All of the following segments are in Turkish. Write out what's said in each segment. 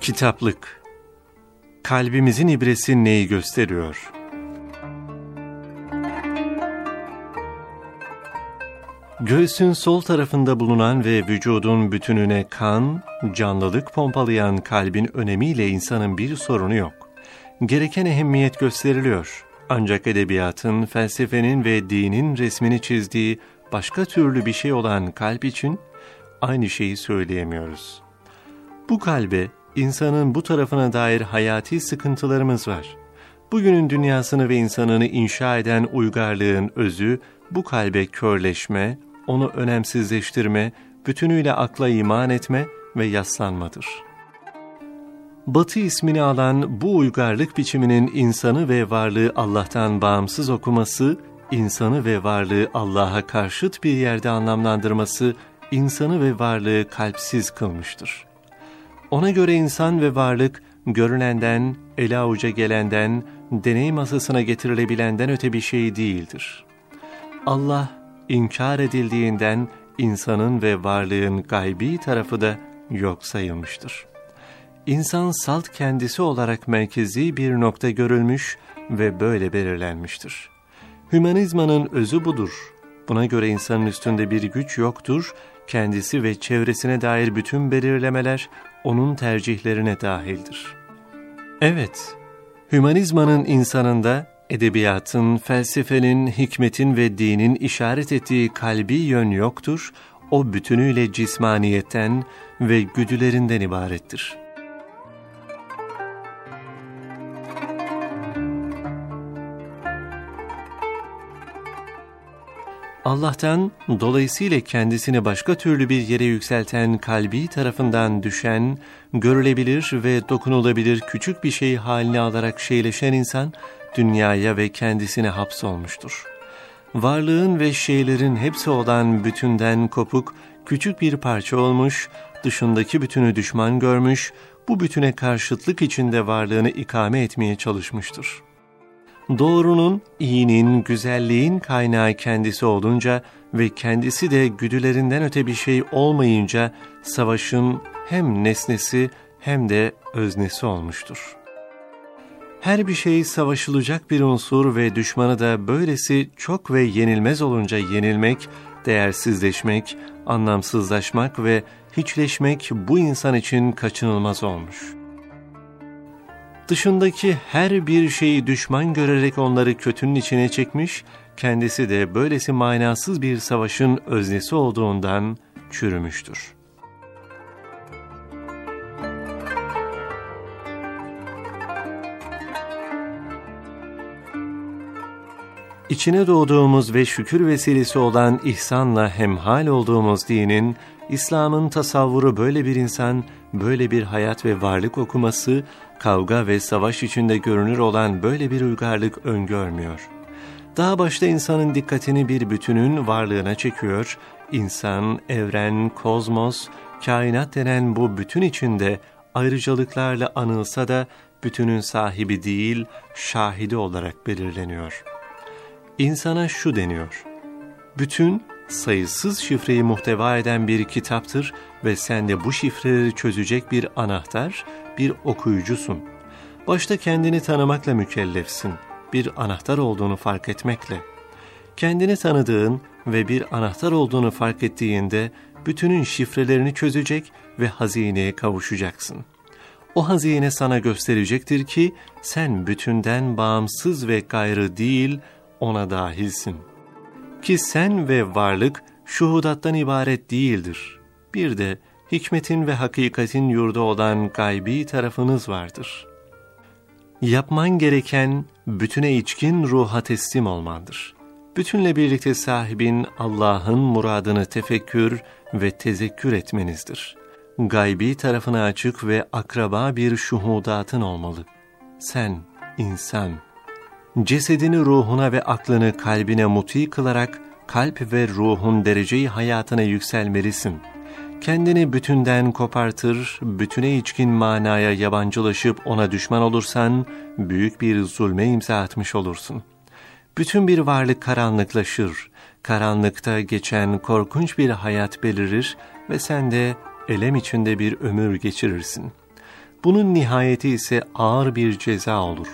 Kitaplık Kalbimizin ibresi neyi gösteriyor? Göğsün sol tarafında bulunan ve vücudun bütününe kan, canlılık pompalayan kalbin önemiyle insanın bir sorunu yok. Gereken ehemmiyet gösteriliyor. Ancak edebiyatın, felsefenin ve dinin resmini çizdiği başka türlü bir şey olan kalp için aynı şeyi söyleyemiyoruz. Bu kalbe, insanın bu tarafına dair hayati sıkıntılarımız var. Bugünün dünyasını ve insanını inşa eden uygarlığın özü, bu kalbe körleşme, onu önemsizleştirme, bütünüyle akla iman etme ve yaslanmadır. Batı ismini alan bu uygarlık biçiminin insanı ve varlığı Allah'tan bağımsız okuması, insanı ve varlığı Allah'a karşıt bir yerde anlamlandırması, insanı ve varlığı kalpsiz kılmıştır. Ona göre insan ve varlık, görünenden, ele avuca gelenden, deney masasına getirilebilenden öte bir şey değildir. Allah, inkar edildiğinden insanın ve varlığın gaybi tarafı da yok sayılmıştır. İnsan salt kendisi olarak merkezi bir nokta görülmüş ve böyle belirlenmiştir. Hümanizmanın özü budur. Buna göre insanın üstünde bir güç yoktur, kendisi ve çevresine dair bütün belirlemeler onun tercihlerine dahildir. Evet, hümanizmanın insanında edebiyatın, felsefenin, hikmetin ve dinin işaret ettiği kalbi yön yoktur, o bütünüyle cismaniyetten ve güdülerinden ibarettir. Allah'tan dolayısıyla kendisini başka türlü bir yere yükselten kalbi tarafından düşen, görülebilir ve dokunulabilir küçük bir şey haline alarak şeyleşen insan, dünyaya ve kendisine hapsolmuştur. Varlığın ve şeylerin hepsi olan bütünden kopuk, küçük bir parça olmuş, dışındaki bütünü düşman görmüş, bu bütüne karşıtlık içinde varlığını ikame etmeye çalışmıştır.'' Doğrunun, iyinin, güzelliğin kaynağı kendisi olunca ve kendisi de güdülerinden öte bir şey olmayınca savaşın hem nesnesi hem de öznesi olmuştur. Her bir şey savaşılacak bir unsur ve düşmanı da böylesi çok ve yenilmez olunca yenilmek, değersizleşmek, anlamsızlaşmak ve hiçleşmek bu insan için kaçınılmaz olmuş.'' Dışındaki her bir şeyi düşman görerek onları kötünün içine çekmiş, kendisi de böylesi manasız bir savaşın öznesi olduğundan çürümüştür. İçine doğduğumuz ve şükür vesilesi olan ihsanla hemhal olduğumuz dinin, İslam'ın tasavvuru böyle bir insan, böyle bir hayat ve varlık okuması, kavga ve savaş içinde görünür olan böyle bir uygarlık öngörmüyor. Daha başta insanın dikkatini bir bütünün varlığına çekiyor, insan, evren, kozmos, kainat denen bu bütün içinde ayrıcalıklarla anılsa da bütünün sahibi değil, şahidi olarak belirleniyor. İnsana şu deniyor, bütün sayısız şifreyi muhteva eden bir kitaptır ve sen de bu şifreleri çözecek bir anahtar, bir okuyucusun. Başta kendini tanımakla mükellefsin, bir anahtar olduğunu fark etmekle. Kendini tanıdığın ve bir anahtar olduğunu fark ettiğinde bütünün şifrelerini çözecek ve hazineye kavuşacaksın. O hazine sana gösterecektir ki sen bütünden bağımsız ve gayrı değil ona dahilsin. Ki sen ve varlık şuhudattan ibaret değildir. Bir de hikmetin ve hakikatin yurdu olan gaybi tarafınız vardır. Yapman gereken bütüne içkin ruha teslim olmandır. Bütünle birlikte sahibin Allah'ın muradını tefekkür ve tezekkür etmenizdir. Gaybi tarafına açık ve akraba bir şuhudatın olmalı. Sen, insan, cesedini ruhuna ve aklını kalbine muti kılarak kalp ve ruhun dereceyi hayatına yükselmelisin.'' kendini bütünden kopartır, bütüne içkin manaya yabancılaşıp ona düşman olursan, büyük bir zulme imza atmış olursun. Bütün bir varlık karanlıklaşır, karanlıkta geçen korkunç bir hayat belirir ve sen de elem içinde bir ömür geçirirsin. Bunun nihayeti ise ağır bir ceza olur.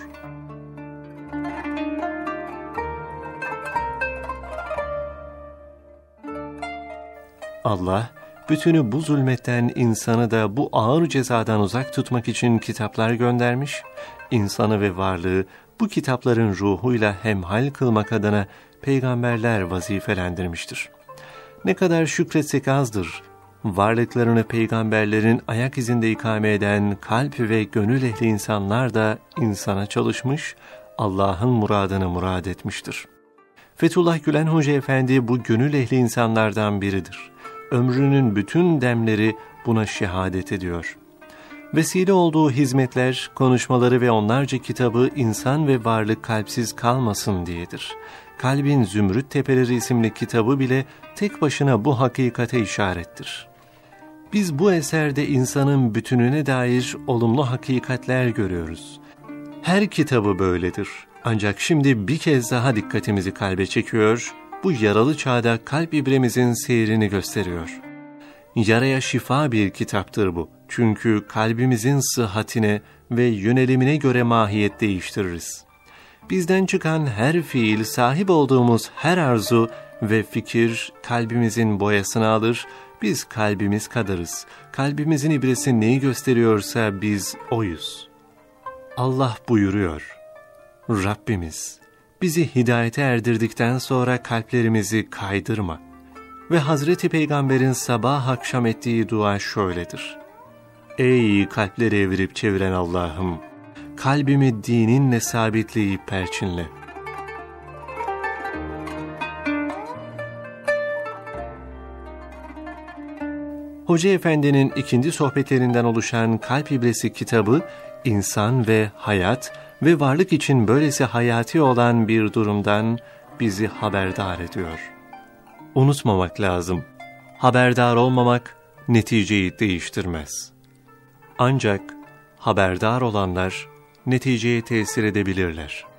Allah, bütünü bu zulmetten insanı da bu ağır cezadan uzak tutmak için kitaplar göndermiş, insanı ve varlığı bu kitapların ruhuyla hemhal kılmak adına peygamberler vazifelendirmiştir. Ne kadar şükretsek azdır, varlıklarını peygamberlerin ayak izinde ikame eden kalp ve gönül ehli insanlar da insana çalışmış, Allah'ın muradını murad etmiştir. Fethullah Gülen Hoca Efendi bu gönül ehli insanlardan biridir. Ömrünün bütün demleri buna şehadet ediyor. Vesile olduğu hizmetler, konuşmaları ve onlarca kitabı insan ve varlık kalpsiz kalmasın diyedir. Kalbin Zümrüt Tepeleri isimli kitabı bile tek başına bu hakikate işarettir. Biz bu eserde insanın bütününe dair olumlu hakikatler görüyoruz. Her kitabı böyledir. Ancak şimdi bir kez daha dikkatimizi kalbe çekiyor, bu yaralı çağda kalp ibremizin seyrini gösteriyor. Yaraya şifa bir kitaptır bu. Çünkü kalbimizin sıhhatine ve yönelimine göre mahiyet değiştiririz. Bizden çıkan her fiil, sahip olduğumuz her arzu ve fikir kalbimizin boyasını alır, biz kalbimiz kadarız. Kalbimizin ibresi neyi gösteriyorsa biz oyuz. Allah buyuruyor, Rabbimiz, bizi hidayete erdirdikten sonra kalplerimizi kaydırma. Ve Hazreti Peygamber'in sabah akşam ettiği dua şöyledir. Ey kalpleri evirip çeviren Allah'ım! Kalbimi dininle sabitleyip perçinle. Hoca Efendi'nin ikinci sohbetlerinden oluşan Kalp İbresi kitabı, insan ve hayat ve varlık için böylesi hayati olan bir durumdan bizi haberdar ediyor. Unutmamak lazım. Haberdar olmamak neticeyi değiştirmez. Ancak haberdar olanlar neticeye tesir edebilirler.''